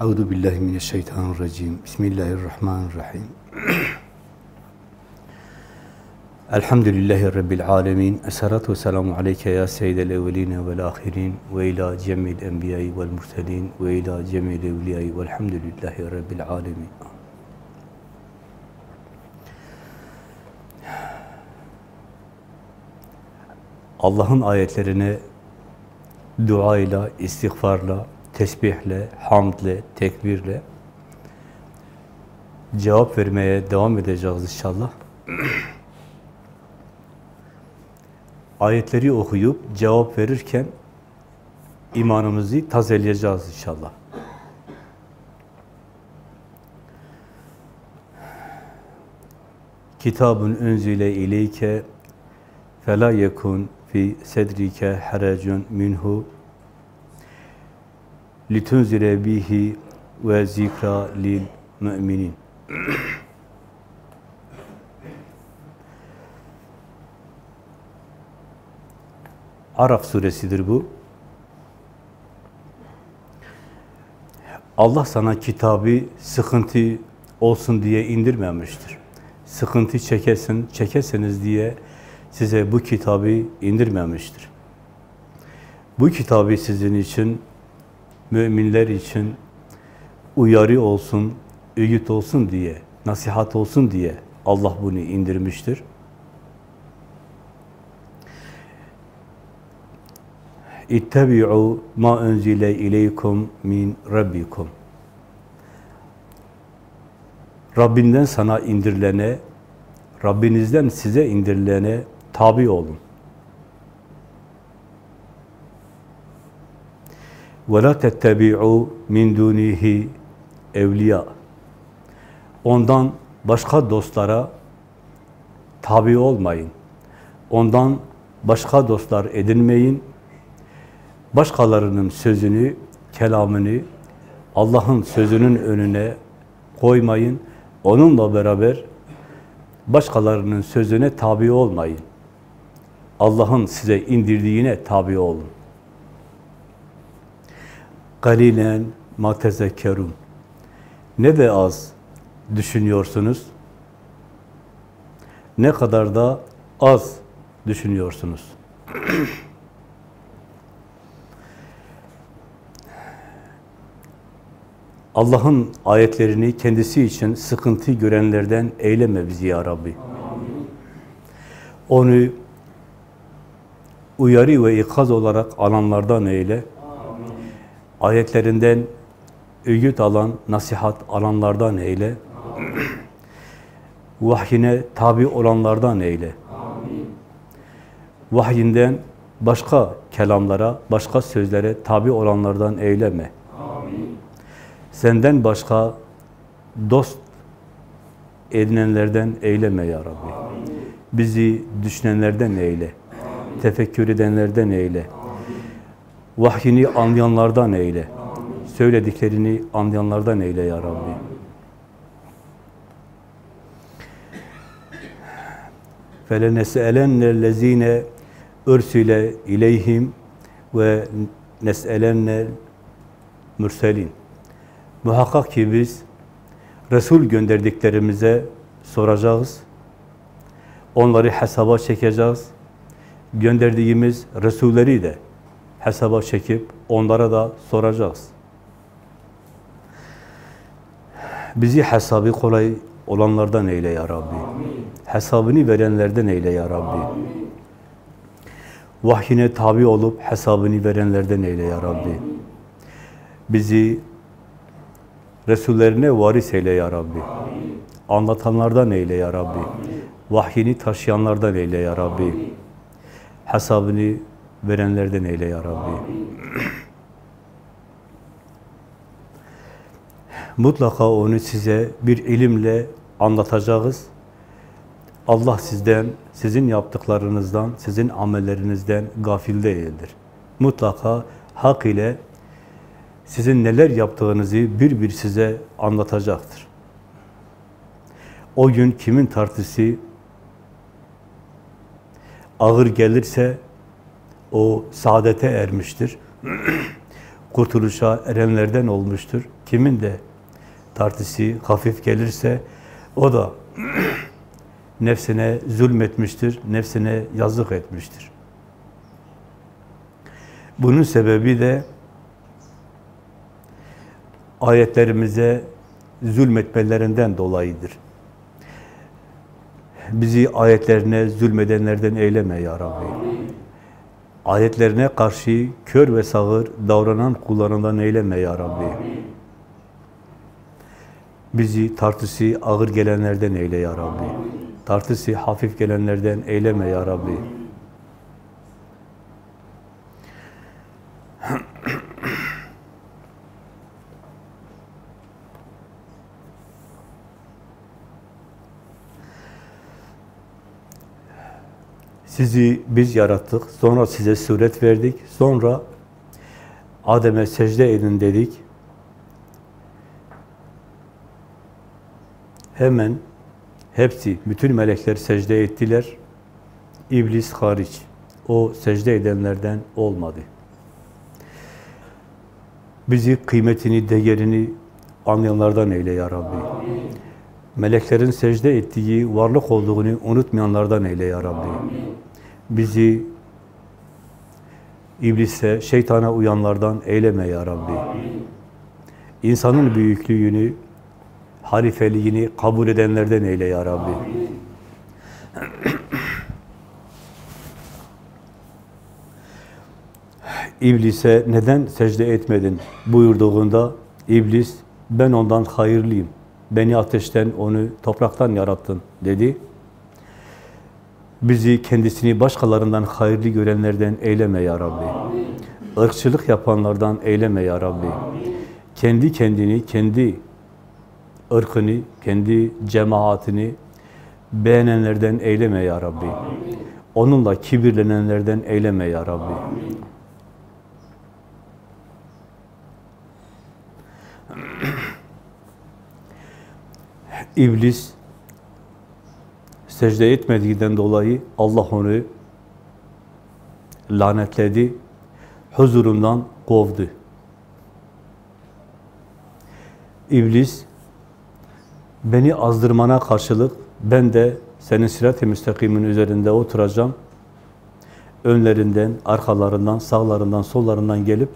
Euzu billahi mineşşeytanirracim. Bismillahirrahmanirrahim. Elhamdülillahi rabbil alamin. Essalatu vesselamu aleyke ya seyyidel evvelin ve'l ahirin ve ila cemil enbiya'i ve'l murselin ve ila cemil evliya'i ve'lhamdülillahi rabbil alamin. Allah'ın ayetlerine duayla, istiğfarla, tesbihle, hamdle, tekbirle cevap vermeye devam edeceğiz inşallah. Ayetleri okuyup cevap verirken imanımızı tazeleyeceğiz inşallah. Kitabun unzile ileyke fela yekun fi sedrike haracun minhu litunzire bihi ve zikra lil müminin. Araf suresidir bu. Allah sana kitabı sıkıntı olsun diye indirmemiştir. Sıkıntı çekesin, çekeseniz diye size bu kitabı indirmemiştir. Bu kitabı sizin için, müminler için uyarı olsun, öğüt olsun diye, nasihat olsun diye Allah bunu indirmiştir. İttebi'u ma unzile ileykum min rabbikum. Rabbinden sana indirilene, Rabbinizden size indirilene tabi olun. وَلَا تَتَّبِعُوا مِنْ دُونِهِ evliya. Ondan başka dostlara tabi olmayın. Ondan başka dostlar edinmeyin. Başkalarının sözünü, kelamını Allah'ın sözünün önüne koymayın. Onunla beraber başkalarının sözüne tabi olmayın. Allah'ın size indirdiğine tabi olun. Galilen ma tezekkerun. Ne de az düşünüyorsunuz, ne kadar da az düşünüyorsunuz. Allah'ın ayetlerini kendisi için sıkıntı görenlerden eyleme bizi ya Rabbi. Onu uyarı ve ikaz olarak alanlardan eyle. Ayetlerinden öğüt alan, nasihat alanlardan eyle. Vahyine tabi olanlardan eyle. Vahyinden başka kelamlara, başka sözlere tabi olanlardan eyleme. Senden başka dost edinenlerden eyleme ya Rabbi. Bizi düşünenlerden eyle. Tefekkür edenlerden eyle. Vahyini anlayanlardan eyle. Söylediklerini anlayanlardan eyle ya Rabbi. فَلَنَسْأَلَنَّ الَّذ۪ينَ اُرْسِلَ اِلَيْهِمْ ve nes'elenne mürselin. Muhakkak ki biz Resul gönderdiklerimize soracağız. Onları hesaba çekeceğiz. Gönderdiğimiz Resulleri de hesaba çekip onlara da soracağız. Bizi hesabı kolay olanlardan eyle ya Rabbi. Amin. Hesabını verenlerden eyle ya Rabbi. Amin. Vahyine tabi olup hesabını verenlerden eyle ya Rabbi. Amin. Bizi Resullerine varis eyle ya Rabbi. Amin. Anlatanlardan eyle ya Rabbi. Amin. Vahyini taşıyanlardan eyle ya Rabbi. Amin. Hesabını verenlerden eyle ya Rabbi. Mutlaka onu size bir ilimle anlatacağız. Allah sizden, sizin yaptıklarınızdan, sizin amellerinizden gafil değildir. Mutlaka hak ile sizin neler yaptığınızı bir bir size anlatacaktır. O gün kimin tartısı ağır gelirse o saadete ermiştir. Kurtuluşa erenlerden olmuştur. Kimin de tartısı hafif gelirse o da nefsine zulmetmiştir, nefsine yazık etmiştir. Bunun sebebi de ayetlerimize zulmetmelerinden dolayıdır. Bizi ayetlerine zulmedenlerden eyleme ya Rabbi. Ayetlerine karşı kör ve sağır davranan kullarından eyleme ya Rabbi. Bizi tartısı ağır gelenlerden eyle ya Rabbi. Tartısı hafif gelenlerden eyleme ya Rabbi. Sizi biz yarattık, sonra size suret verdik, sonra Adem'e secde edin dedik. Hemen hepsi, bütün melekler secde ettiler. İblis hariç. O secde edenlerden olmadı. Bizi kıymetini, değerini anlayanlardan eyle ya Rabbi. Meleklerin secde ettiği varlık olduğunu unutmayanlardan eyle ya Rabbi. Bizi iblise, şeytana uyanlardan eyleme ya Rabbi. İnsanın büyüklüğünü, harifeliğini kabul edenlerden eyle ya Rabbi. İblise neden secde etmedin buyurduğunda iblis ben ondan hayırlıyım. Beni ateşten, onu topraktan yarattın dedi. Bizi kendisini başkalarından hayırlı görenlerden eyleme ya Rabbi. Irkçılık yapanlardan eyleme ya Rabbi. Kendi kendini, kendi ırkını, kendi cemaatini beğenenlerden eyleme ya Rabbi. Onunla kibirlenenlerden eyleme ya Rabbi. İblis secde etmediğinden dolayı Allah onu lanetledi, huzurundan kovdu. İblis, beni azdırmana karşılık ben de senin sirat-i müstakimin üzerinde oturacağım. Önlerinden, arkalarından, sağlarından, sollarından gelip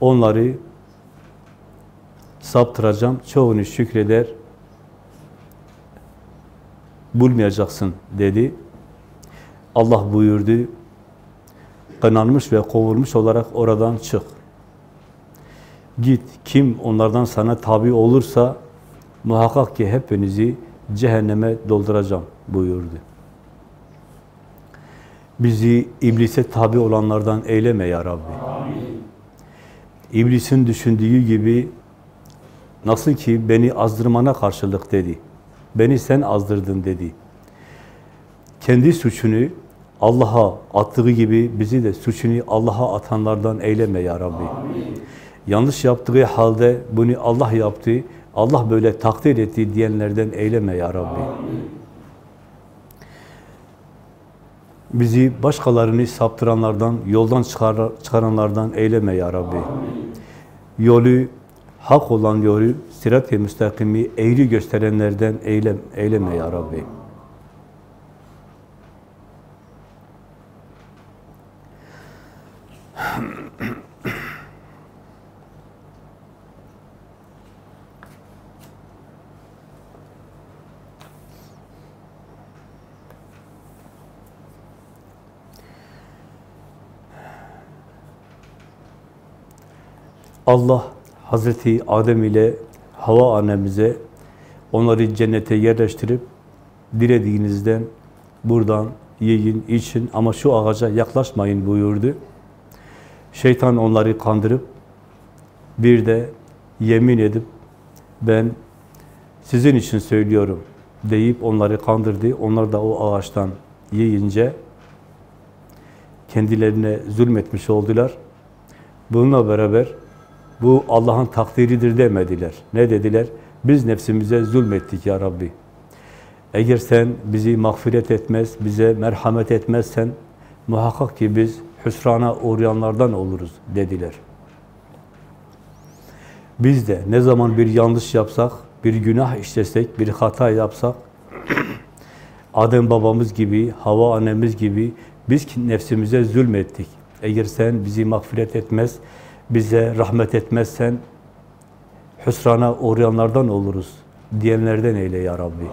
onları saptıracağım. Çoğunu şükreder, bulmayacaksın dedi. Allah buyurdu, kınanmış ve kovulmuş olarak oradan çık. Git, kim onlardan sana tabi olursa muhakkak ki hepinizi cehenneme dolduracağım buyurdu. Bizi iblise tabi olanlardan eyleme ya Rabbi. İblisin düşündüğü gibi nasıl ki beni azdırmana karşılık dedi. Beni sen azdırdın dedi. Kendi suçunu Allah'a attığı gibi bizi de suçunu Allah'a atanlardan eyleme ya Rabbi. Amin. Yanlış yaptığı halde bunu Allah yaptı, Allah böyle takdir etti diyenlerden eyleme ya Rabbi. Amin. Bizi başkalarını saptıranlardan, yoldan çıkar, çıkaranlardan eyleme ya Rabbi. Amin. Yolu hak olan yolu, sirat-i müstakimi eğri gösterenlerden eylem, eyleme ya Rabbi. Allah Hazreti Adem ile Hava annemize onları cennete yerleştirip dilediğinizden buradan yiyin, için ama şu ağaca yaklaşmayın buyurdu. Şeytan onları kandırıp bir de yemin edip ben sizin için söylüyorum deyip onları kandırdı. Onlar da o ağaçtan yiyince kendilerine zulmetmiş oldular. Bununla beraber bu Allah'ın takdiridir demediler. Ne dediler? Biz nefsimize zulmettik ya Rabbi. Eğer sen bizi mağfiret etmez, bize merhamet etmezsen muhakkak ki biz hüsrana uğrayanlardan oluruz dediler. Biz de ne zaman bir yanlış yapsak, bir günah işlesek, bir hata yapsak, Adem babamız gibi, Hava annemiz gibi biz ki nefsimize zulmettik. Eğer sen bizi mağfiret etmez, bize rahmet etmezsen hüsrana uğrayanlardan oluruz diyenlerden eyle ya Rabbi.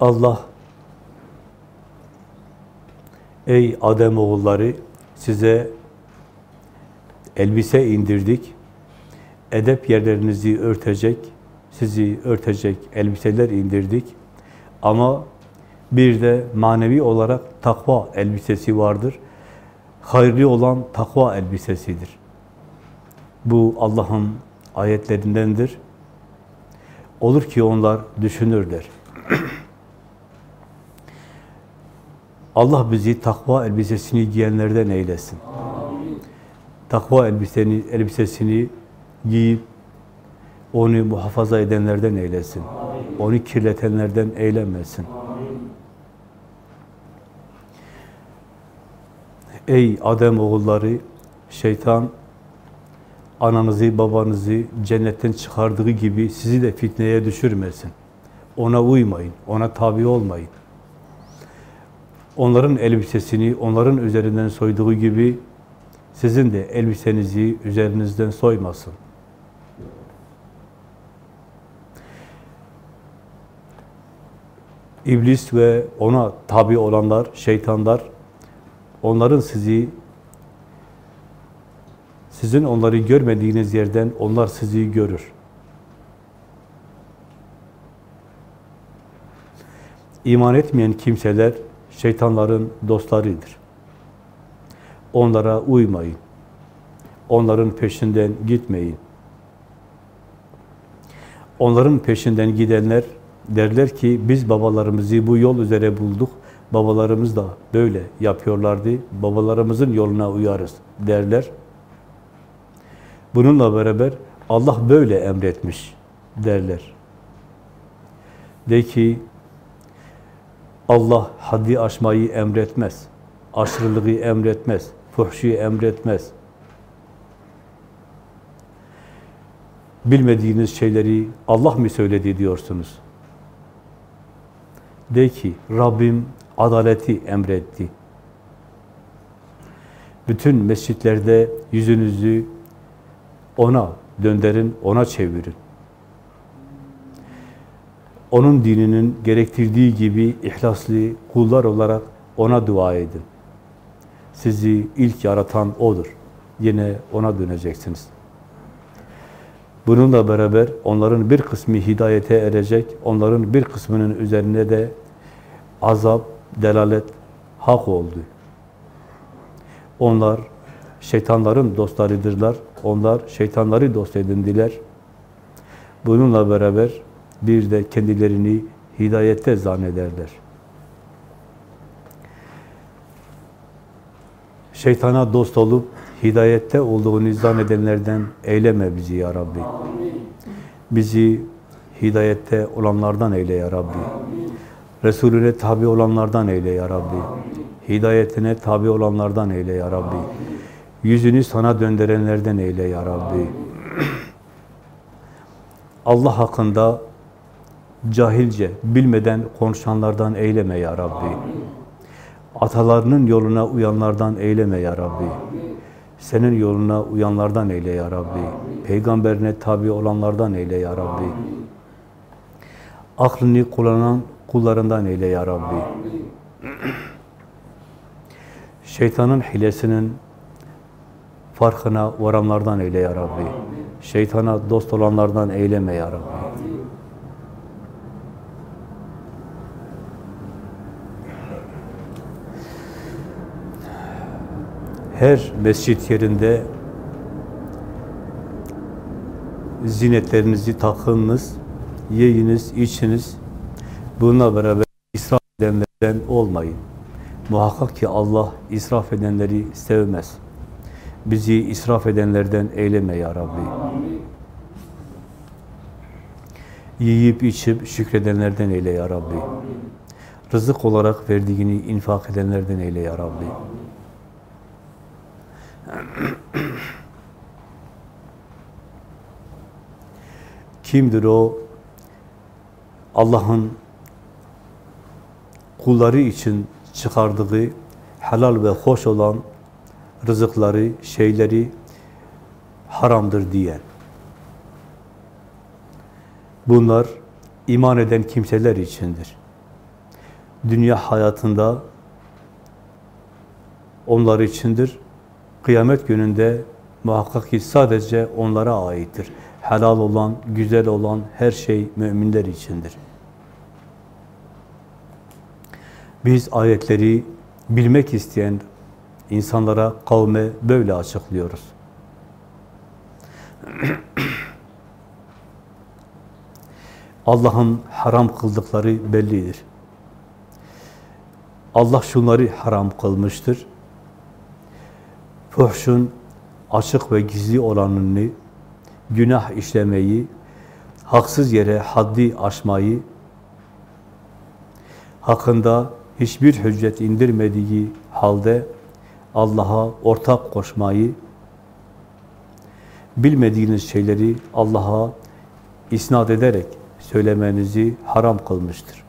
Allah ey Adem oğulları size elbise indirdik. Edep yerlerinizi örtecek, sizi örtecek elbiseler indirdik. Ama bir de manevi olarak takva elbisesi vardır. Hayırlı olan takva elbisesidir. Bu Allah'ın ayetlerindendir. Olur ki onlar düşünürler. Allah bizi takva elbisesini giyenlerden eylesin. Takva elbiseni, elbisesini giyip onu muhafaza edenlerden eylesin. Onu kirletenlerden eylemesin. Ey Adem oğulları, şeytan ananızı, babanızı cennetten çıkardığı gibi sizi de fitneye düşürmesin. Ona uymayın, ona tabi olmayın. Onların elbisesini onların üzerinden soyduğu gibi sizin de elbisenizi üzerinizden soymasın. İblis ve ona tabi olanlar, şeytanlar, onların sizi, sizin onları görmediğiniz yerden onlar sizi görür. İman etmeyen kimseler şeytanların dostlarıdır. Onlara uymayın. Onların peşinden gitmeyin. Onların peşinden gidenler derler ki biz babalarımızı bu yol üzere bulduk. Babalarımız da böyle yapıyorlardı. Babalarımızın yoluna uyarız derler. Bununla beraber Allah böyle emretmiş derler. De ki Allah haddi aşmayı emretmez. Aşırılığı emretmez. Fuhşu emretmez. Bilmediğiniz şeyleri Allah mı söyledi diyorsunuz? De ki Rabbim adaleti emretti. Bütün mescitlerde yüzünüzü ona döndürün, ona çevirin. Onun dininin gerektirdiği gibi ihlaslı kullar olarak ona dua edin. Sizi ilk yaratan O'dur. Yine ona döneceksiniz. Bununla beraber onların bir kısmı hidayete erecek, onların bir kısmının üzerine de azap, delalet hak oldu. Onlar şeytanların dostlarıdırlar. Onlar şeytanları dost edindiler. Bununla beraber bir de kendilerini hidayette zannederler. Şeytana dost olup hidayette olduğunu zannedenlerden eyleme bizi ya Rabbi. Bizi hidayette olanlardan eyle ya Rabbi. Resulüne tabi olanlardan eyle ya Rabbi. Hidayetine tabi olanlardan eyle ya Rabbi. Yüzünü sana döndürenlerden eyle ya Rabbi. Allah hakkında cahilce, bilmeden konuşanlardan eyleme ya Rabbi. Atalarının yoluna uyanlardan eyleme ya Rabbi. Senin yoluna uyanlardan eyle ya Rabbi. Peygamberine tabi olanlardan eyle ya Rabbi. Aklını kullanan kullarından eyle ya Rabbi. Şeytanın hilesinin farkına varanlardan eyle ya Rabbi. Şeytana dost olanlardan eyleme ya Rabbi. Her mescit yerinde zinetlerinizi takınız, yiyiniz, içiniz. Bununla beraber israf edenlerden olmayın. Muhakkak ki Allah israf edenleri sevmez. Bizi israf edenlerden eyleme ya Rabbi. Yiyip içip şükredenlerden eyle ya Rabbi. Rızık olarak verdiğini infak edenlerden eyle ya Rabbi. Kimdir o? Allah'ın kulları için çıkardığı helal ve hoş olan rızıkları, şeyleri haramdır diyen. Bunlar iman eden kimseler içindir. Dünya hayatında onlar içindir. Kıyamet gününde muhakkak ki sadece onlara aittir. Helal olan, güzel olan her şey müminler içindir. Biz ayetleri bilmek isteyen insanlara, kavme böyle açıklıyoruz. Allah'ın haram kıldıkları bellidir. Allah şunları haram kılmıştır. Fuhşun açık ve gizli olanını, günah işlemeyi, haksız yere haddi aşmayı, hakkında hiçbir hüccet indirmediği halde Allah'a ortak koşmayı, bilmediğiniz şeyleri Allah'a isnat ederek söylemenizi haram kılmıştır.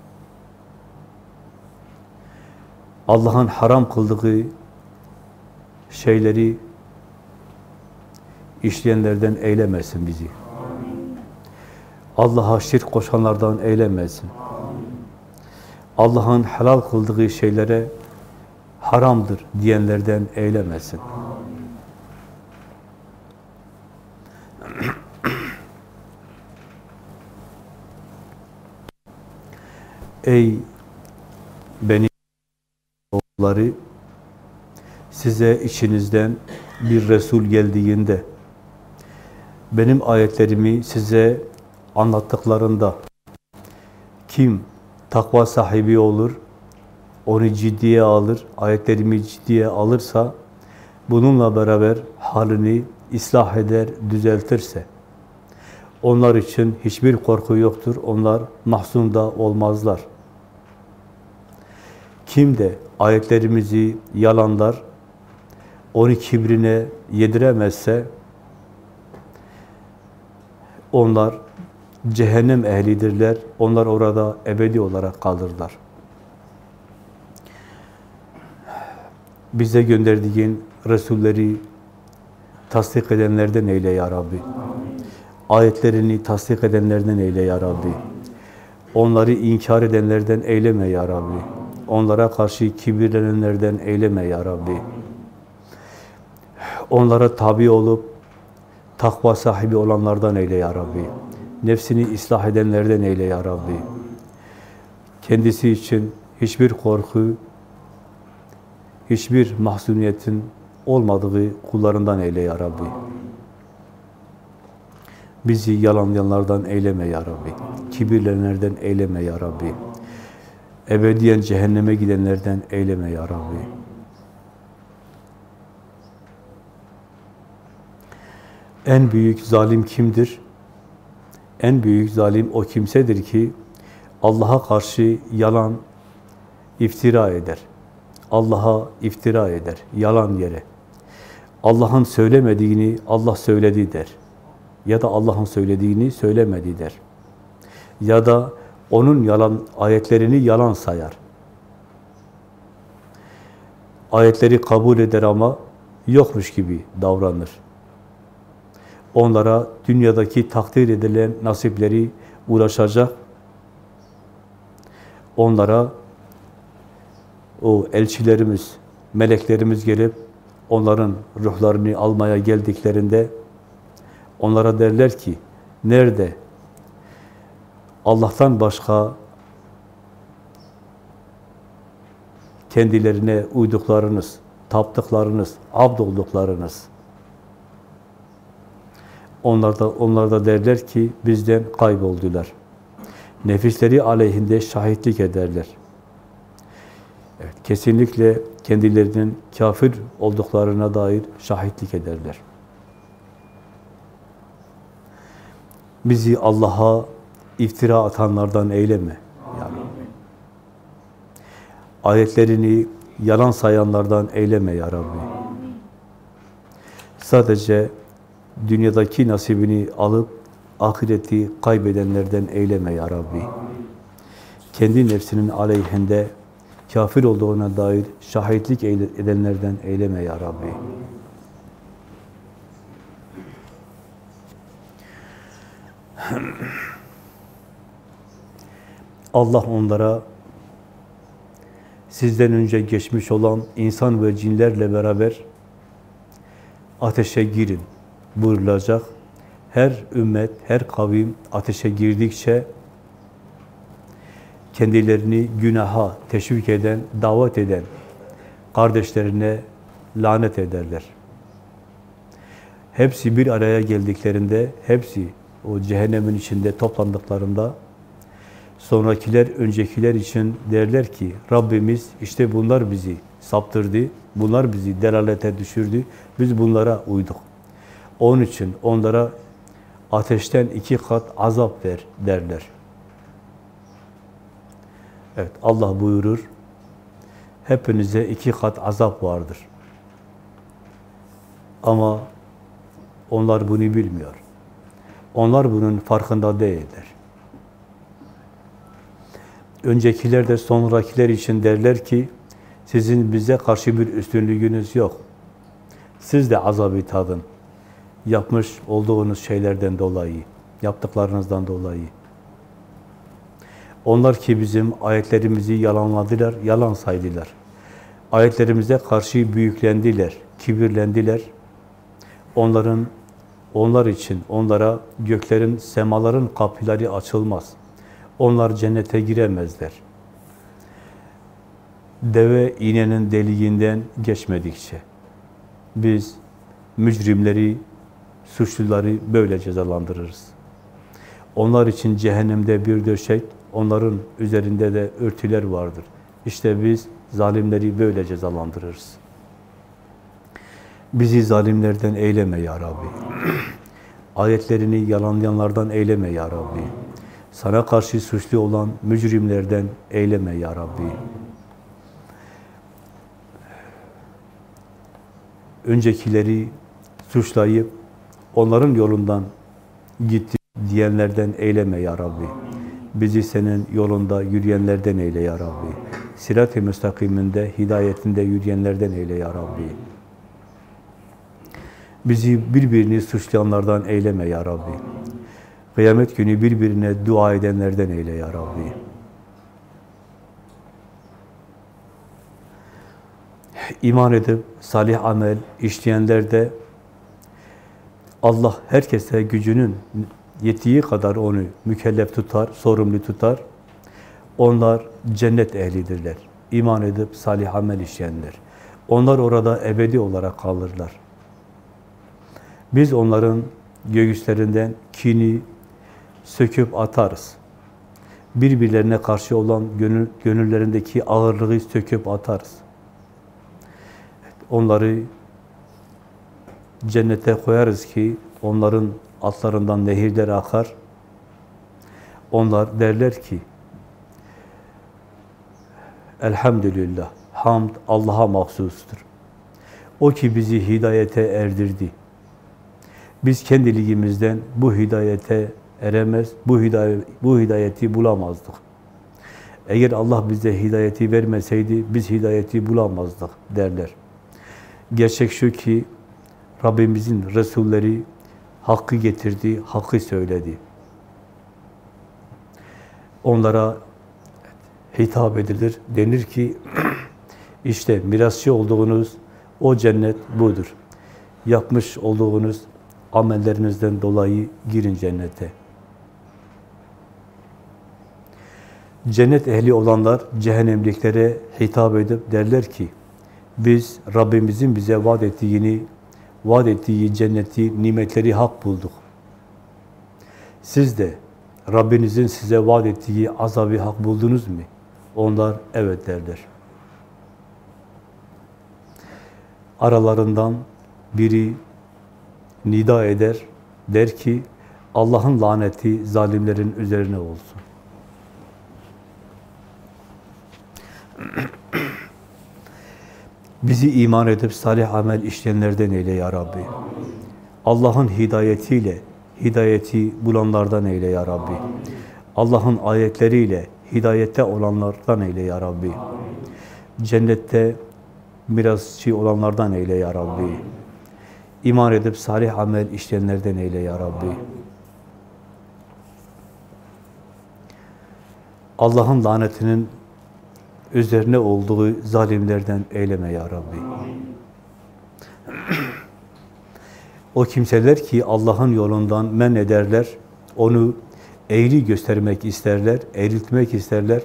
Allah'ın haram kıldığı şeyleri işleyenlerden eylemesin bizi. Allah'a şirk koşanlardan eylemesin. Allah'ın helal kıldığı şeylere haramdır diyenlerden eylemesin. Ey beni oğulları size içinizden bir Resul geldiğinde benim ayetlerimi size anlattıklarında kim takva sahibi olur, onu ciddiye alır, ayetlerimi ciddiye alırsa, bununla beraber halini ıslah eder, düzeltirse, onlar için hiçbir korku yoktur, onlar mahzun da olmazlar. Kim de ayetlerimizi yalanlar, onu kibrine yediremezse, onlar cehennem ehlidirler, onlar orada ebedi olarak kalırlar. bize gönderdiğin Resulleri tasdik edenlerden eyle ya Rabbi. Ayetlerini tasdik edenlerden eyle ya Rabbi. Onları inkar edenlerden eyleme ya Rabbi. Onlara karşı kibirlenenlerden eyleme ya Rabbi. Onlara tabi olup takva sahibi olanlardan eyle ya Rabbi. Nefsini ıslah edenlerden eyle ya Rabbi. Kendisi için hiçbir korku, hiçbir mahzuniyetin olmadığı kullarından eyle ya Rabbi. Bizi yalanlayanlardan eyleme ya Rabbi. Kibirlenenlerden eyleme ya Rabbi. Ebediyen cehenneme gidenlerden eyleme ya Rabbi. En büyük zalim kimdir? En büyük zalim o kimsedir ki Allah'a karşı yalan iftira eder. Allah'a iftira eder, yalan yere. Allah'ın söylemediğini Allah söyledi der. Ya da Allah'ın söylediğini söylemedi der. Ya da onun yalan ayetlerini yalan sayar. Ayetleri kabul eder ama yokmuş gibi davranır. Onlara dünyadaki takdir edilen nasipleri ulaşacak. Onlara o elçilerimiz, meleklerimiz gelip onların ruhlarını almaya geldiklerinde onlara derler ki nerede Allah'tan başka kendilerine uyduklarınız, taptıklarınız, abd olduklarınız onlar da, onlar da derler ki bizden kayboldular. Nefisleri aleyhinde şahitlik ederler. Evet, kesinlikle kendilerinin kafir olduklarına dair şahitlik ederler. Bizi Allah'a iftira atanlardan eyleme. Ya Rabbi. Ayetlerini yalan sayanlardan eyleme ya Rabbi. Sadece dünyadaki nasibini alıp ahireti kaybedenlerden eyleme ya Rabbi. Kendi nefsinin aleyhinde kafir olduğuna dair şahitlik edenlerden eyleme ya Rabbi. Allah onlara sizden önce geçmiş olan insan ve cinlerle beraber ateşe girin buyurulacak. Her ümmet, her kavim ateşe girdikçe kendilerini günaha teşvik eden, davet eden kardeşlerine lanet ederler. Hepsi bir araya geldiklerinde, hepsi o cehennemin içinde toplandıklarında sonrakiler öncekiler için derler ki Rabbimiz işte bunlar bizi saptırdı, bunlar bizi delalete düşürdü, biz bunlara uyduk. Onun için onlara ateşten iki kat azap ver derler. Evet Allah buyurur, hepinize iki kat azap vardır. Ama onlar bunu bilmiyor. Onlar bunun farkında değiller. Öncekiler de sonrakiler için derler ki, sizin bize karşı bir üstünlüğünüz yok. Siz de azabı tadın. Yapmış olduğunuz şeylerden dolayı, yaptıklarınızdan dolayı. Onlar ki bizim ayetlerimizi yalanladılar, yalan saydılar. Ayetlerimize karşı büyüklendiler, kibirlendiler. Onların, onlar için, onlara göklerin, semaların kapıları açılmaz. Onlar cennete giremezler. Deve iğnenin deliğinden geçmedikçe. Biz mücrimleri, suçluları böyle cezalandırırız. Onlar için cehennemde bir döşek, onların üzerinde de örtüler vardır. İşte biz zalimleri böyle cezalandırırız. Bizi zalimlerden eyleme ya Rabbi. Ayetlerini yalanlayanlardan eyleme ya Rabbi. Sana karşı suçlu olan mücrimlerden eyleme ya Rabbi. Öncekileri suçlayıp onların yolundan gitti diyenlerden eyleme ya Rabbi. Bizi senin yolunda yürüyenlerden eyle ya Rabbi. Sirat-i müstakiminde, hidayetinde yürüyenlerden eyle ya Rabbi. Bizi birbirini suçlayanlardan eyleme ya Rabbi. Kıyamet günü birbirine dua edenlerden eyle ya Rabbi. İman edip salih amel işleyenler de Allah herkese gücünün yettiği kadar onu mükellef tutar, sorumlu tutar. Onlar cennet ehlidirler. İman edip salih amel işleyenler. Onlar orada ebedi olarak kalırlar. Biz onların göğüslerinden kini söküp atarız. Birbirlerine karşı olan gönül, gönüllerindeki ağırlığı söküp atarız. Onları cennete koyarız ki onların altlarından nehirler akar. Onlar derler ki Elhamdülillah, hamd Allah'a mahsustur. O ki bizi hidayete erdirdi. Biz kendiliğimizden bu hidayete eremez, bu, hidayet, bu hidayeti bulamazdık. Eğer Allah bize hidayeti vermeseydi biz hidayeti bulamazdık derler. Gerçek şu ki Rabbimizin Resulleri hakkı getirdi, hakkı söyledi. Onlara hitap edilir. Denir ki işte mirasçı olduğunuz o cennet budur. Yapmış olduğunuz amellerinizden dolayı girin cennete. Cennet ehli olanlar cehennemliklere hitap edip derler ki biz Rabbimizin bize vaat ettiğini, vaat ettiği cenneti, nimetleri hak bulduk. Siz de Rabbinizin size vaat ettiği azabı hak buldunuz mu? Onlar evet derler. Aralarından biri nida eder, der ki Allah'ın laneti zalimlerin üzerine olsun. Bizi iman edip salih amel işleyenlerden eyle ya Rabbi. Allah'ın hidayetiyle hidayeti bulanlardan eyle ya Rabbi. Allah'ın ayetleriyle hidayette olanlardan eyle ya Rabbi. Cennette mirasçı olanlardan eyle ya Rabbi. İman edip salih amel işleyenlerden eyle ya Rabbi. Allah'ın lanetinin üzerine olduğu zalimlerden eyleme ya Rabbi. O kimseler ki Allah'ın yolundan men ederler, onu eğri göstermek isterler, eğriltmek isterler.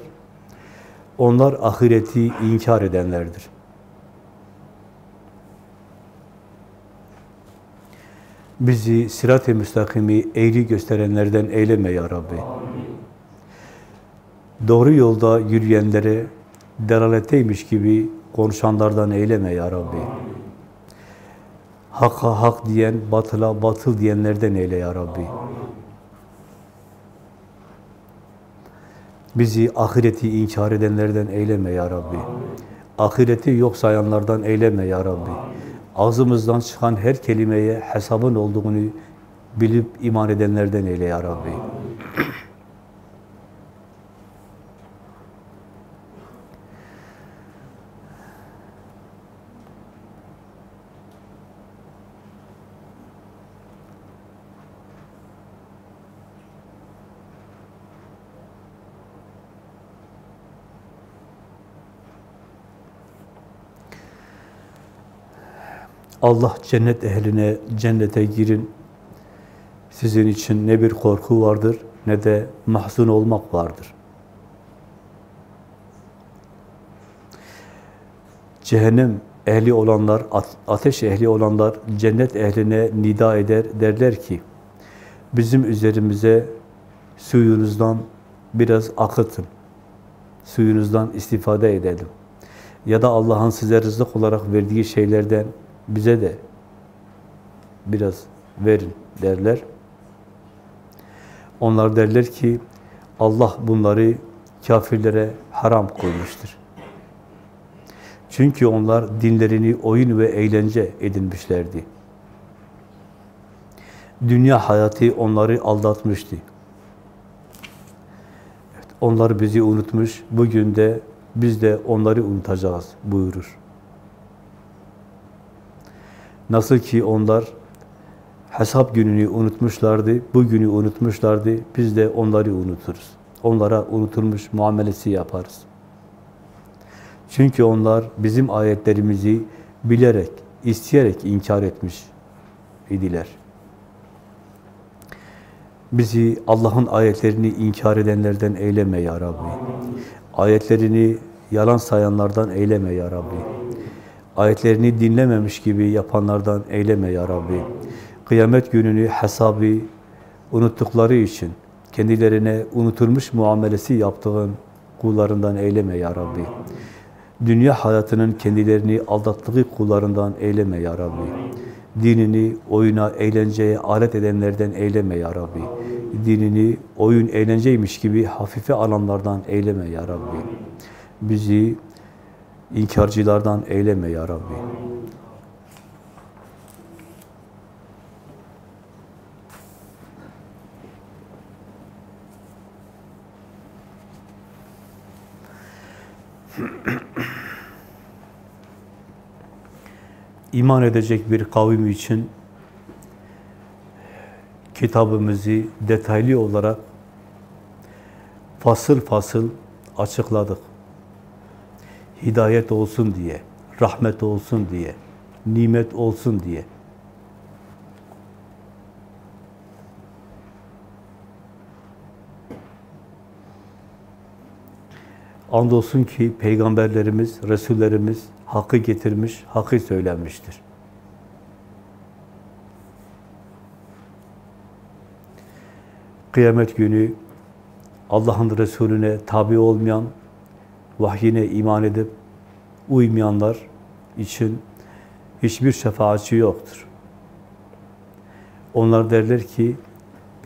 Onlar ahireti inkar edenlerdir. Bizi sirat-i müstakimi eğri gösterenlerden eyleme ya Rabbi. Doğru yolda yürüyenlere delaletteymiş gibi konuşanlardan eyleme ya Rabbi. Hakka hak diyen, batıla batıl diyenlerden eyle ya Rabbi. Bizi ahireti inkar edenlerden eyleme ya Rabbi. Ahireti yok sayanlardan eyleme ya Rabbi. Ağzımızdan çıkan her kelimeye hesabın olduğunu bilip iman edenlerden eyle ya Rabbi. Allah cennet ehline cennete girin. Sizin için ne bir korku vardır ne de mahzun olmak vardır. Cehennem ehli olanlar, ateş ehli olanlar cennet ehline nida eder, derler ki bizim üzerimize suyunuzdan biraz akıtın. Suyunuzdan istifade edelim. Ya da Allah'ın size rızık olarak verdiği şeylerden bize de biraz verin derler. Onlar derler ki Allah bunları kafirlere haram koymuştur. Çünkü onlar dinlerini oyun ve eğlence edinmişlerdi. Dünya hayatı onları aldatmıştı. Evet, onlar bizi unutmuş, bugün de biz de onları unutacağız buyurur. Nasıl ki onlar hesap gününü unutmuşlardı, bugünü unutmuşlardı, biz de onları unuturuz. Onlara unutulmuş muamelesi yaparız. Çünkü onlar bizim ayetlerimizi bilerek, isteyerek inkar etmiş idiler. Bizi Allah'ın ayetlerini inkar edenlerden eyleme ya Rabbi. Ayetlerini yalan sayanlardan eyleme ya Rabbi. Ayetlerini dinlememiş gibi yapanlardan eyleme ya Rabbi. Kıyamet gününü hesabı unuttukları için kendilerine unutulmuş muamelesi yaptığın kullarından eyleme ya Rabbi. Dünya hayatının kendilerini aldattığı kullarından eyleme ya Rabbi. Dinini oyuna, eğlenceye alet edenlerden eyleme ya Rabbi. Dinini oyun, eğlenceymiş gibi hafife alanlardan eyleme ya Rabbi. Bizi İnkarcılardan eyleme ya Rabbi. İman edecek bir kavim için kitabımızı detaylı olarak fasıl fasıl açıkladık hidayet olsun diye, rahmet olsun diye, nimet olsun diye. Andolsun ki peygamberlerimiz, resullerimiz hakkı getirmiş, hakkı söylenmiştir. Kıyamet günü Allah'ın Resulüne tabi olmayan vahyine iman edip uymayanlar için hiçbir şefaatçi yoktur. Onlar derler ki,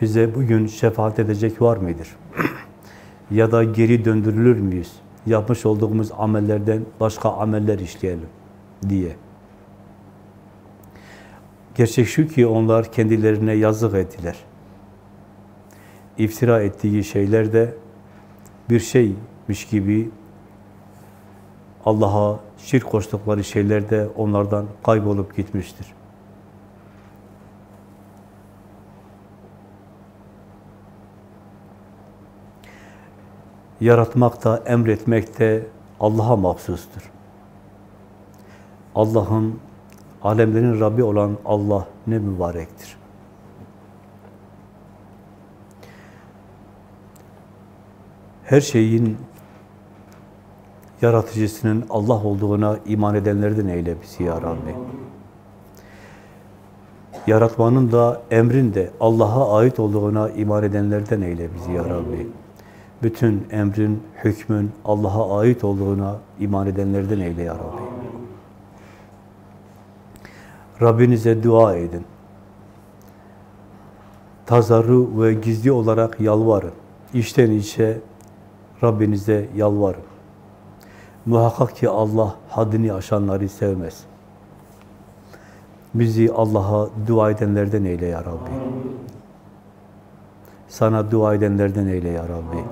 Bize bugün şefaat edecek var mıdır? ya da geri döndürülür müyüz? Yapmış olduğumuz amellerden başka ameller işleyelim diye. Gerçek şu ki onlar kendilerine yazık ettiler. İftira ettiği şeyler de bir şeymiş gibi Allah'a şirk koştukları şeyler de onlardan kaybolup gitmiştir. Yaratmak da, emretmek de Allah'a mahsustur. Allah'ın, alemlerin Rabbi olan Allah ne mübarektir. Her şeyin yaratıcısının Allah olduğuna iman edenlerden eyle bizi ya Rabbi. Yaratmanın da, emrin de Allah'a ait olduğuna iman edenlerden eyle bizi ya Rabbi. Bütün emrin, hükmün Allah'a ait olduğuna iman edenlerden eyle ya Rabbi. Rabbinize dua edin. Tazarru ve gizli olarak yalvarın. İçten içe Rabbinize yalvarın. Muhakkak ki Allah haddini aşanları sevmez. Bizi Allah'a dua edenlerden eyle ya Rabbi. Sana dua edenlerden eyle ya Rabbi.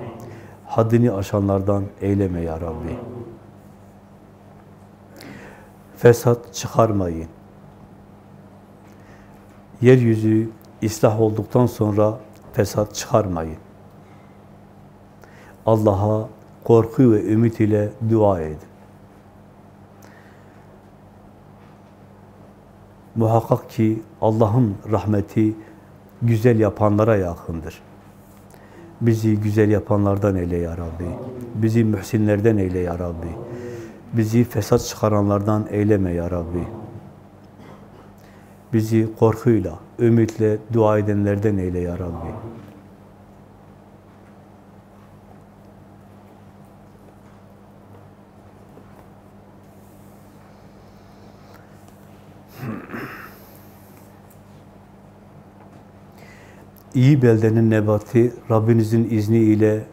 Haddini aşanlardan eyleme ya Rabbi. Fesat çıkarmayın. Yeryüzü ıslah olduktan sonra fesat çıkarmayın. Allah'a korku ve ümit ile dua edin. Muhakkak ki Allah'ın rahmeti güzel yapanlara yakındır. Bizi güzel yapanlardan eyle ya Rabbi. Bizi mühsinlerden eyle ya Rabbi. Bizi fesat çıkaranlardan eyleme ya Rabbi. Bizi korkuyla, ümitle dua edenlerden eyle ya Rabbi. İyi beldenin nebati Rabbinizin izniyle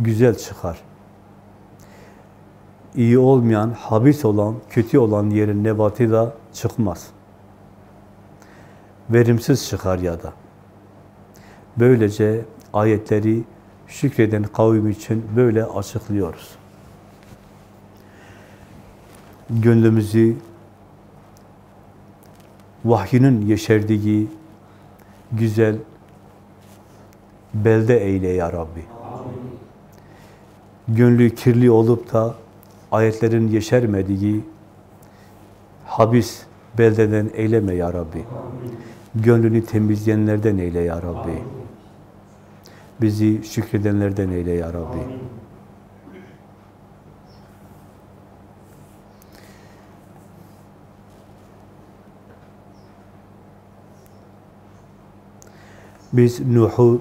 güzel çıkar. İyi olmayan, habis olan, kötü olan yerin nebati da çıkmaz. Verimsiz çıkar ya da. Böylece ayetleri şükreden kavim için böyle açıklıyoruz. Gönlümüzü vahyinin yeşerdiği güzel belde eyle ya Rabbi. Gönlü kirli olup da ayetlerin yeşermediği habis beldeden eyleme ya Rabbi. Gönlünü temizleyenlerden eyle ya Rabbi. Bizi şükredenlerden eyle ya Rabbi. Biz Nuh'u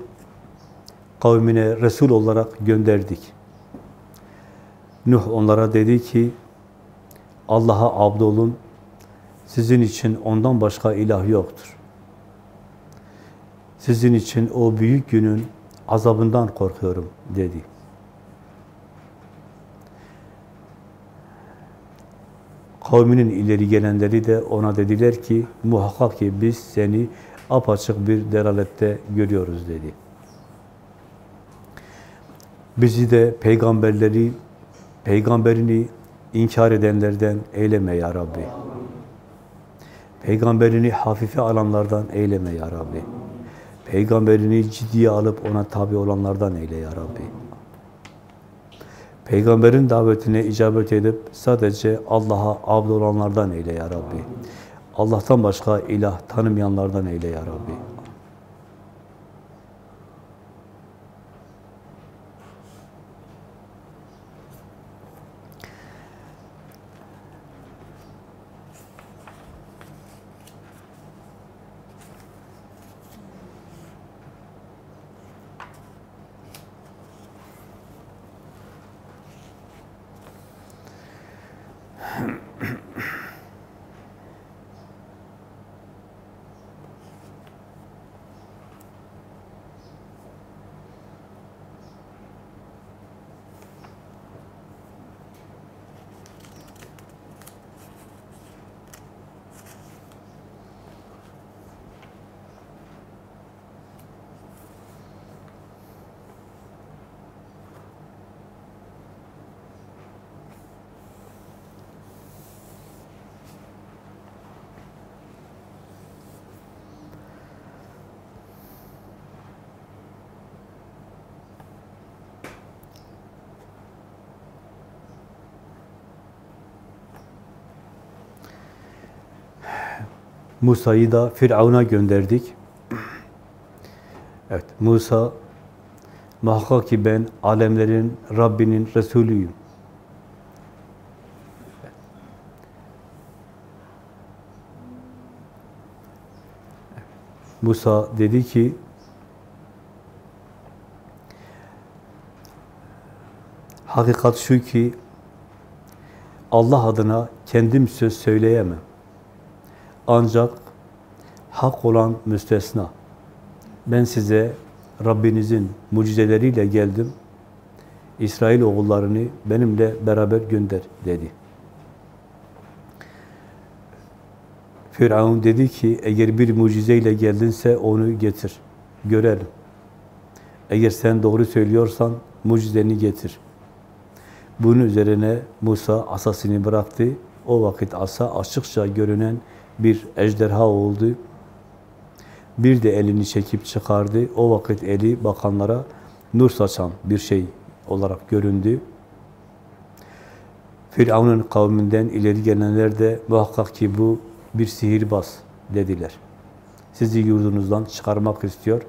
kavmine Resul olarak gönderdik. Nuh onlara dedi ki, Allah'a abdolun, sizin için ondan başka ilah yoktur. Sizin için o büyük günün azabından korkuyorum dedi. Kavminin ileri gelenleri de ona dediler ki, muhakkak ki biz seni apaçık bir delalette görüyoruz dedi. Bizi de peygamberleri, peygamberini inkar edenlerden eyleme ya Rabbi. Peygamberini hafife alanlardan eyleme ya Rabbi. Peygamberini ciddiye alıp ona tabi olanlardan eyle ya Rabbi. Peygamberin davetine icabet edip sadece Allah'a abd olanlardan eyle ya Rabbi. Allah'tan başka ilah tanımayanlardan eyle ya Rabbi. Musa'yı da Firavun'a gönderdik. Evet, Musa muhakkak ki ben alemlerin Rabbinin Resulüyüm. Musa dedi ki hakikat şu ki Allah adına kendim söz söyleyemem. Ancak hak olan müstesna. Ben size Rabbinizin mucizeleriyle geldim. İsrail oğullarını benimle beraber gönder dedi. Firavun dedi ki eğer bir mucizeyle geldinse onu getir. Görelim. Eğer sen doğru söylüyorsan mucizeni getir. Bunun üzerine Musa asasını bıraktı. O vakit asa açıkça görünen bir ejderha oldu. Bir de elini çekip çıkardı. O vakit eli bakanlara nur saçan bir şey olarak göründü. Firavun'un kavminden ileri gelenler de muhakkak ki bu bir sihirbaz dediler. Sizi yurdunuzdan çıkarmak istiyor.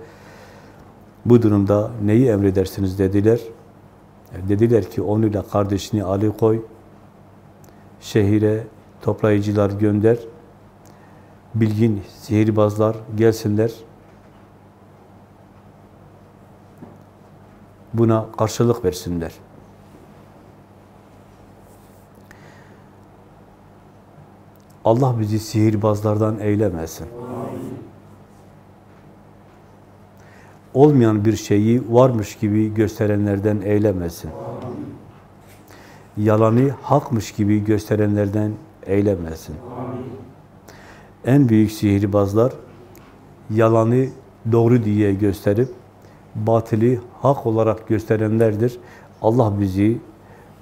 Bu durumda neyi emredersiniz dediler. Dediler ki onuyla kardeşini Ali koy, şehire toplayıcılar gönder, bilgin sihirbazlar gelsinler, buna karşılık versinler. Allah bizi sihirbazlardan eylemesin. Olmayan bir şeyi varmış gibi gösterenlerden eylemesin. Yalanı hakmış gibi gösterenlerden eylemesin. En büyük sihirbazlar yalanı doğru diye gösterip batılı hak olarak gösterenlerdir. Allah bizi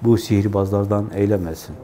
bu sihirbazlardan eylemesin.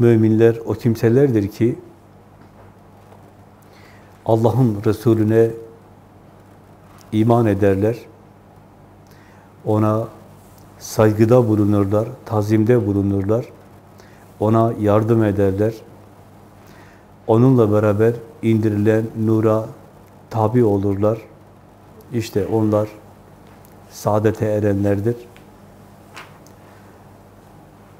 Müminler o kimselerdir ki Allah'ın Resulüne iman ederler. Ona saygıda bulunurlar, tazimde bulunurlar. Ona yardım ederler. Onunla beraber indirilen nura tabi olurlar. İşte onlar saadete erenlerdir.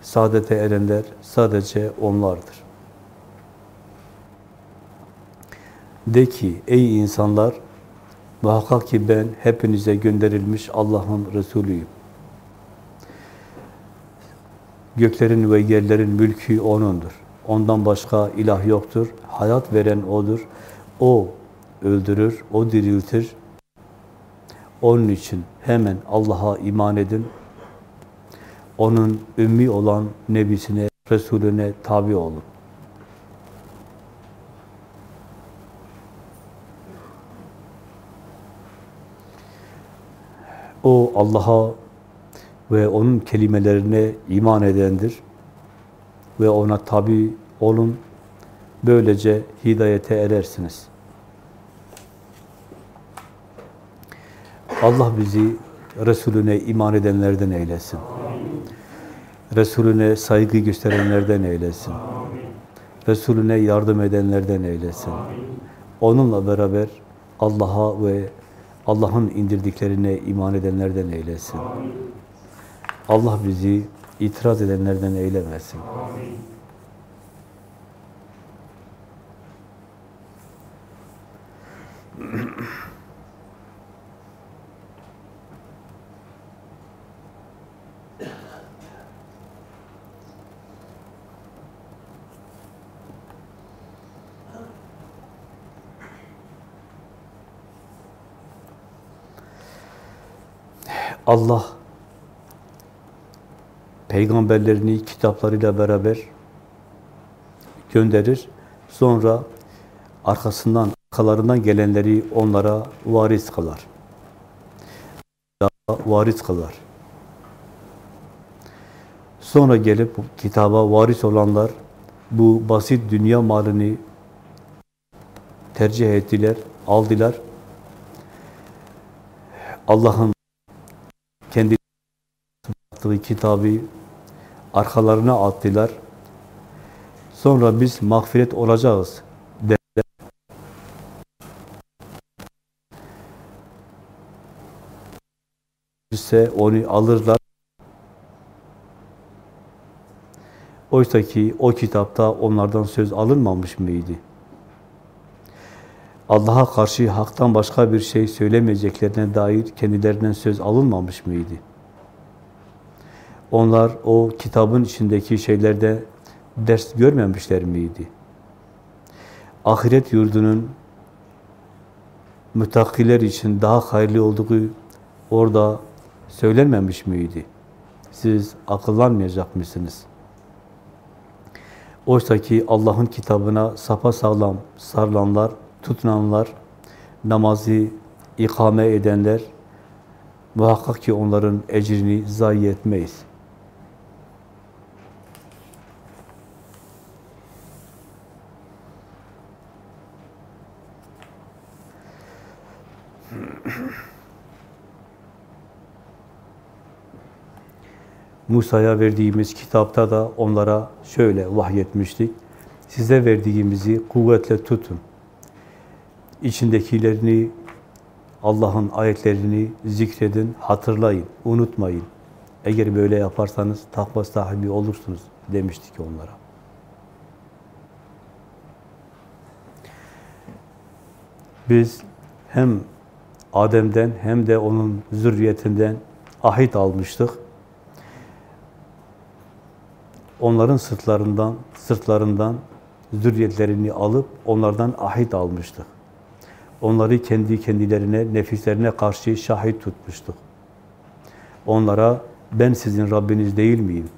Saadete erenler sadece onlardır. De ki ey insanlar muhakkak ki ben hepinize gönderilmiş Allah'ın Resulüyüm. Göklerin ve yerlerin mülkü O'nundur. Ondan başka ilah yoktur. Hayat veren O'dur. O öldürür, O diriltir. Onun için hemen Allah'a iman edin. Onun ümmi olan Nebisine, Resulüne tabi olun. O Allah'a ve onun kelimelerine iman edendir. Ve ona tabi olun. Böylece hidayete erersiniz. Allah bizi Resulüne iman edenlerden eylesin. Resulüne saygı gösterenlerden eylesin. Resulüne yardım edenlerden eylesin. Onunla beraber Allah'a ve Allah'ın indirdiklerine iman edenlerden eylesin. Allah bizi itiraz edenlerden eylemesin. Allah peygamberlerini kitaplarıyla beraber gönderir. Sonra arkasından, arkalarından gelenleri onlara varis kılar. Varis kılar. Sonra gelip kitaba varis olanlar bu basit dünya malını tercih ettiler, aldılar. Allah'ın yaptığı kitabı arkalarına attılar. Sonra biz mağfiret olacağız dediler. ise onu alırlar. Oysa ki o kitapta onlardan söz alınmamış mıydı? Allah'a karşı haktan başka bir şey söylemeyeceklerine dair kendilerinden söz alınmamış mıydı? Onlar o kitabın içindeki şeylerde ders görmemişler miydi? Ahiret yurdunun müttakiler için daha hayırlı olduğu orada söylenmemiş miydi? Siz akıllanmayacak mısınız? Oysa ki Allah'ın kitabına sapasağlam sarılanlar, tutunanlar, namazı ikame edenler, muhakkak ki onların ecrini zayi etmeyiz. Musa'ya verdiğimiz kitapta da onlara şöyle vahyetmiştik. Size verdiğimizi kuvvetle tutun. İçindekilerini, Allah'ın ayetlerini zikredin, hatırlayın, unutmayın. Eğer böyle yaparsanız takva sahibi olursunuz demiştik onlara. Biz hem Adem'den hem de onun zürriyetinden ahit almıştık. Onların sırtlarından, sırtlarından zürriyetlerini alıp onlardan ahit almıştık. Onları kendi kendilerine, nefislerine karşı şahit tutmuştuk. Onlara ben sizin Rabbiniz değil miyim?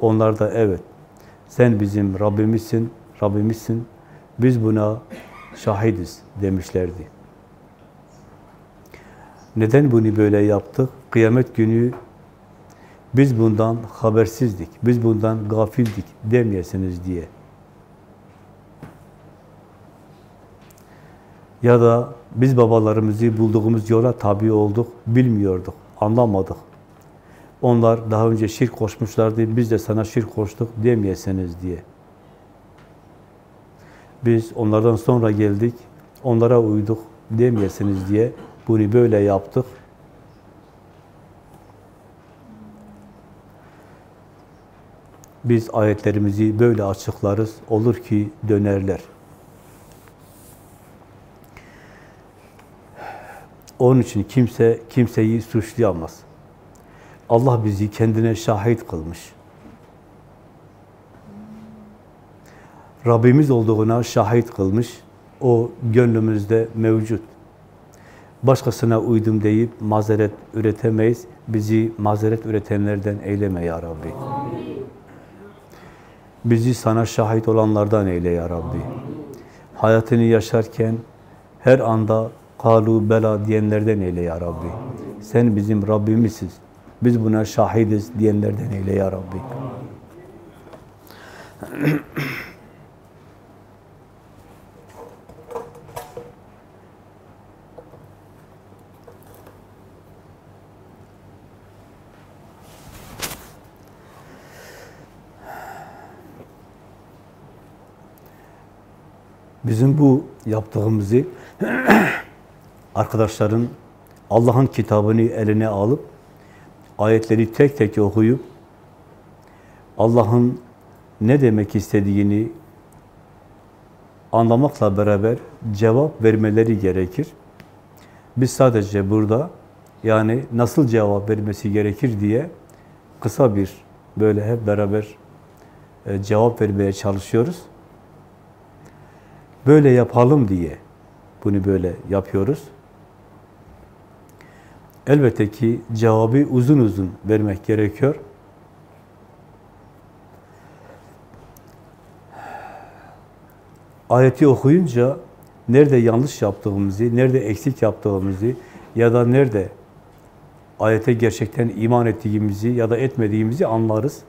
Onlar da evet, sen bizim Rabbimizsin, Rabbimizsin, biz buna şahidiz demişlerdi. Neden bunu böyle yaptık? Kıyamet günü biz bundan habersizdik, biz bundan gafildik demeyesiniz diye. Ya da biz babalarımızı bulduğumuz yola tabi olduk, bilmiyorduk, anlamadık. Onlar daha önce şirk koşmuşlardı, biz de sana şirk koştuk demeyesiniz diye. Biz onlardan sonra geldik, onlara uyduk demeyesiniz diye bunu böyle yaptık. Biz ayetlerimizi böyle açıklarız. Olur ki dönerler. Onun için kimse kimseyi suçlayamaz. Allah bizi kendine şahit kılmış. Rabbimiz olduğuna şahit kılmış. O gönlümüzde mevcut. Başkasına uydum deyip mazeret üretemeyiz. Bizi mazeret üretenlerden eyleme ya Rabbi. Bizi sana şahit olanlardan eyle ya Rabbi. Hayatını yaşarken her anda kalu bela diyenlerden eyle ya Rabbi. Sen bizim Rabbimizsin. Biz buna şahidiz diyenlerden eyle ya Rabbi. Bizim bu yaptığımızı arkadaşların Allah'ın kitabını eline alıp, ayetleri tek tek okuyup, Allah'ın ne demek istediğini anlamakla beraber cevap vermeleri gerekir. Biz sadece burada yani nasıl cevap vermesi gerekir diye kısa bir böyle hep beraber e, cevap vermeye çalışıyoruz. Böyle yapalım diye bunu böyle yapıyoruz. Elbette ki cevabı uzun uzun vermek gerekiyor. Ayeti okuyunca nerede yanlış yaptığımızı, nerede eksik yaptığımızı ya da nerede ayete gerçekten iman ettiğimizi ya da etmediğimizi anlarız.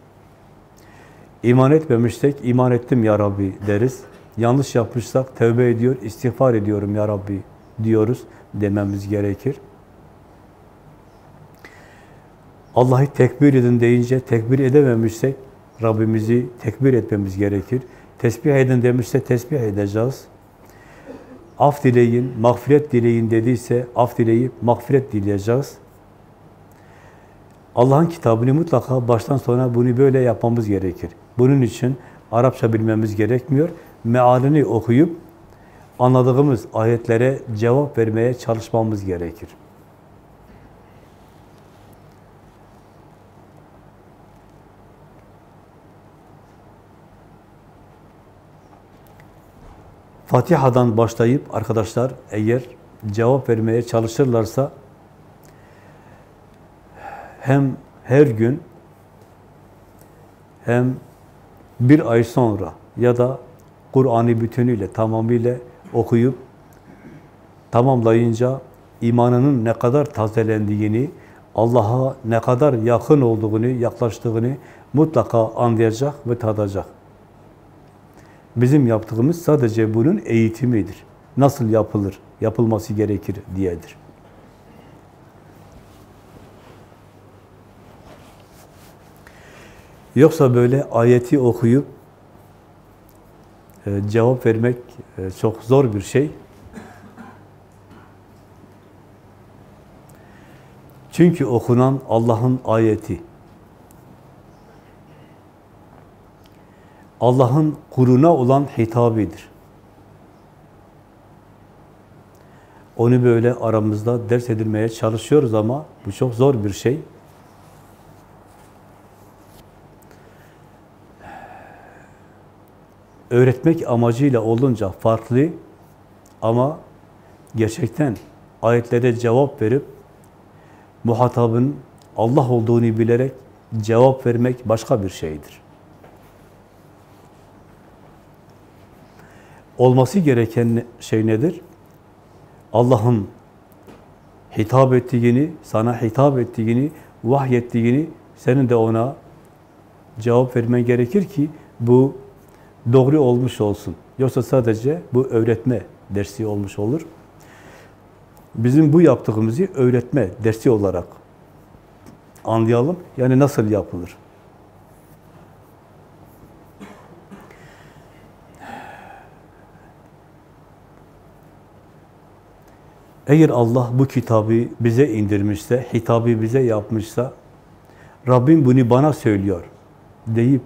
İman etmemişsek, iman ettim ya Rabbi deriz. Yanlış yapmışsak tövbe ediyor, istiğfar ediyorum ya Rabbi diyoruz dememiz gerekir. Allah'ı tekbir edin deyince tekbir edememişsek Rabbimizi tekbir etmemiz gerekir. Tesbih edin demişse tesbih edeceğiz. Af dileyin, mağfiret dileyin dediyse af dileyip mağfiret dileyeceğiz. Allah'ın kitabını mutlaka baştan sona bunu böyle yapmamız gerekir. Bunun için Arapça bilmemiz gerekmiyor. Mealini okuyup anladığımız ayetlere cevap vermeye çalışmamız gerekir. Fatiha'dan başlayıp arkadaşlar eğer cevap vermeye çalışırlarsa hem her gün hem bir ay sonra ya da Kur'an'ı bütünüyle, tamamıyla okuyup tamamlayınca imanının ne kadar tazelendiğini, Allah'a ne kadar yakın olduğunu, yaklaştığını mutlaka anlayacak ve tadacak. Bizim yaptığımız sadece bunun eğitimidir. Nasıl yapılır, yapılması gerekir diyedir. Yoksa böyle ayeti okuyup cevap vermek e, çok zor bir şey. Çünkü okunan Allah'ın ayeti. Allah'ın kuruna olan hitabidir. Onu böyle aramızda ders edilmeye çalışıyoruz ama bu çok zor bir şey. Öğretmek amacıyla olunca farklı ama gerçekten ayetlere cevap verip muhatabın Allah olduğunu bilerek cevap vermek başka bir şeydir. olması gereken şey nedir? Allah'ın hitap ettiğini, sana hitap ettiğini, vahyettiğini, senin de ona cevap vermen gerekir ki bu doğru olmuş olsun. Yoksa sadece bu öğretme dersi olmuş olur. Bizim bu yaptığımızı öğretme dersi olarak anlayalım. Yani nasıl yapılır? Eğer Allah bu kitabı bize indirmişse, hitabı bize yapmışsa, Rabbim bunu bana söylüyor deyip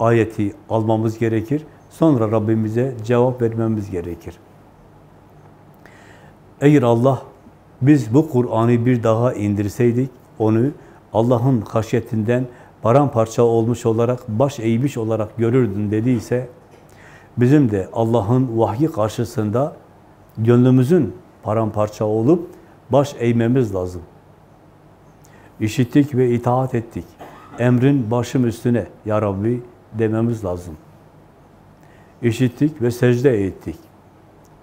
ayeti almamız gerekir. Sonra Rabbimize cevap vermemiz gerekir. Eğer Allah biz bu Kur'an'ı bir daha indirseydik, onu Allah'ın haşyetinden paramparça olmuş olarak, baş eğmiş olarak görürdün dediyse, bizim de Allah'ın vahyi karşısında gönlümüzün paramparça olup baş eğmemiz lazım. İşittik ve itaat ettik. Emrin başım üstüne ya Rabbi dememiz lazım. İşittik ve secde ettik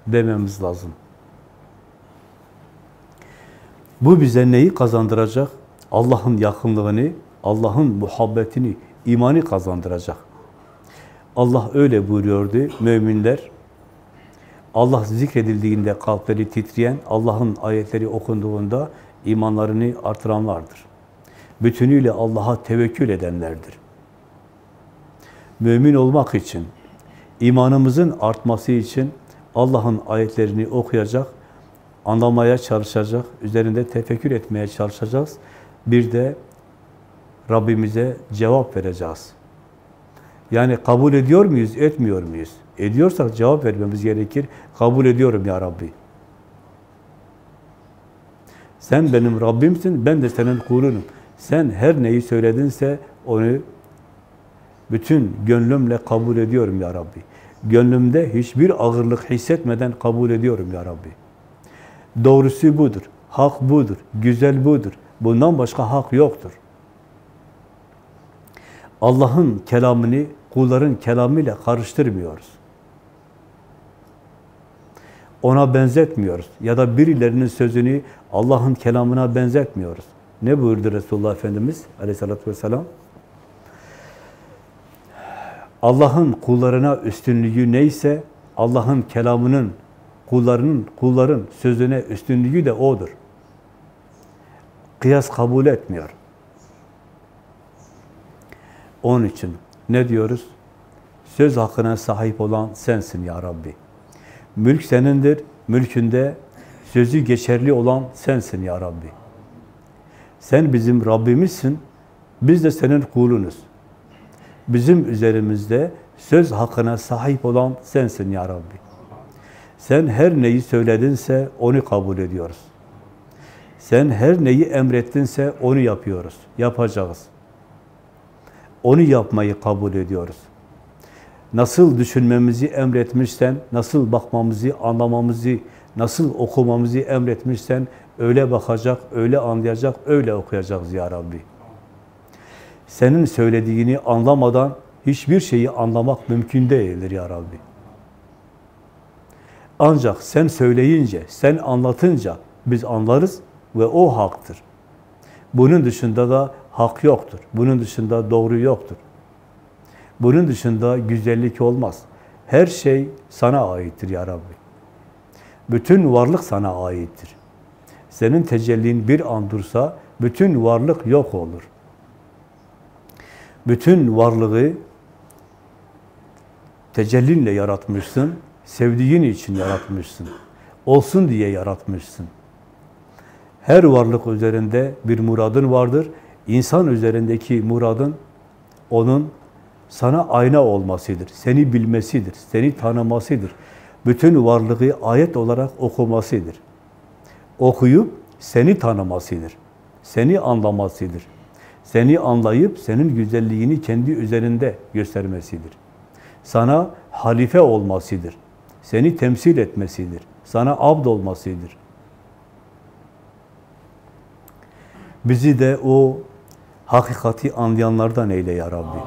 dememiz lazım. Bu bize neyi kazandıracak? Allah'ın yakınlığını, Allah'ın muhabbetini, imanı kazandıracak. Allah öyle buyuruyordu. Müminler Allah zikredildiğinde kalpleri titreyen, Allah'ın ayetleri okunduğunda imanlarını artıranlardır. Bütünüyle Allah'a tevekkül edenlerdir. Mümin olmak için, imanımızın artması için Allah'ın ayetlerini okuyacak, anlamaya çalışacak, üzerinde tefekkür etmeye çalışacağız. Bir de Rabbimize cevap vereceğiz. Yani kabul ediyor muyuz, etmiyor muyuz? Ediyorsak cevap vermemiz gerekir. Kabul ediyorum ya Rabbi. Sen benim Rabbimsin, ben de senin kulunum. Sen her neyi söyledinse onu bütün gönlümle kabul ediyorum ya Rabbi. Gönlümde hiçbir ağırlık hissetmeden kabul ediyorum ya Rabbi. Doğrusu budur, hak budur, güzel budur. Bundan başka hak yoktur. Allah'ın kelamını kulların kelamıyla karıştırmıyoruz. Ona benzetmiyoruz. Ya da birilerinin sözünü Allah'ın kelamına benzetmiyoruz. Ne buyurdu Resulullah Efendimiz aleyhissalatü vesselam? Allah'ın kullarına üstünlüğü neyse Allah'ın kelamının kullarının kulların sözüne üstünlüğü de odur. Kıyas kabul etmiyor. Onun için ne diyoruz? Söz hakkına sahip olan sensin ya Rabbi. Mülk senindir, mülkünde sözü geçerli olan sensin ya Rabbi. Sen bizim Rabbimizsin, biz de senin kulunuz. Bizim üzerimizde söz hakkına sahip olan sensin ya Rabbi. Sen her neyi söyledinse onu kabul ediyoruz. Sen her neyi emrettinse onu yapıyoruz, yapacağız. Onu yapmayı kabul ediyoruz. Nasıl düşünmemizi emretmişsen, nasıl bakmamızı, anlamamızı, nasıl okumamızı emretmişsen öyle bakacak, öyle anlayacak, öyle okuyacağız ya Rabbi. Senin söylediğini anlamadan hiçbir şeyi anlamak mümkün değildir ya Rabbi. Ancak sen söyleyince, sen anlatınca biz anlarız ve o haktır. Bunun dışında da hak yoktur. Bunun dışında doğru yoktur. Bunun dışında güzellik olmaz. Her şey sana aittir ya Rabbi. Bütün varlık sana aittir. Senin tecellin bir an dursa bütün varlık yok olur. Bütün varlığı tecellinle yaratmışsın, sevdiğin için yaratmışsın. Olsun diye yaratmışsın. Her varlık üzerinde bir muradın vardır. İnsan üzerindeki muradın onun sana ayna olmasıdır, seni bilmesidir, seni tanımasıdır. Bütün varlığı ayet olarak okumasıdır. Okuyup seni tanımasıdır, seni anlamasıdır. Seni anlayıp senin güzelliğini kendi üzerinde göstermesidir. Sana halife olmasıdır. Seni temsil etmesidir. Sana abd olmasıdır. Bizi de o hakikati anlayanlardan eyle ya Rabbi.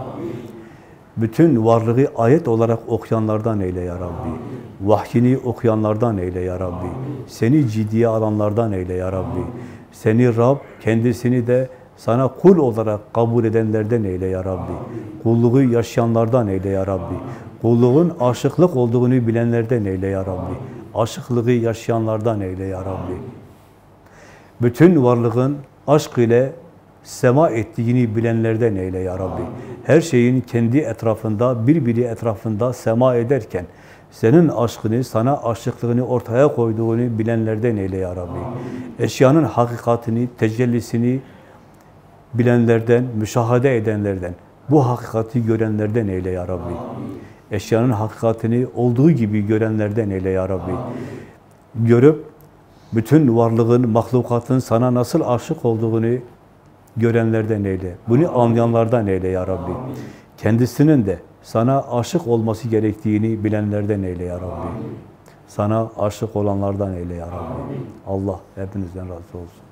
Bütün varlığı ayet olarak okuyanlardan eyle ya Rabbi. Vahyini okuyanlardan eyle ya Rabbi. Seni ciddiye alanlardan eyle ya Rabbi. Seni Rab, kendisini de sana kul olarak kabul edenlerden eyle ya Rabbi. Kulluğu yaşayanlardan eyle ya Rabbi. Kulluğun aşıklık olduğunu bilenlerden eyle ya Rabbi. Aşıklığı yaşayanlardan eyle ya Rabbi. Bütün varlığın aşk ile sema ettiğini bilenlerden eyle ya Rabbi. Her şeyin kendi etrafında, birbiri etrafında sema ederken, senin aşkını, sana aşıklığını ortaya koyduğunu bilenlerden eyle ya Rabbi. Eşyanın hakikatini, tecellisini bilenlerden, müşahede edenlerden, bu hakikati görenlerden eyle ya Rabbi. Eşyanın hakikatini olduğu gibi görenlerden eyle ya Rabbi. Görüp, bütün varlığın, mahlukatın sana nasıl aşık olduğunu görenlerden eyle. Bunu anlayanlardan eyle ya Rabbi. Kendisinin de sana aşık olması gerektiğini bilenlerden eyle ya Rabbi. Sana aşık olanlardan eyle ya Rabbi. Allah hepinizden razı olsun.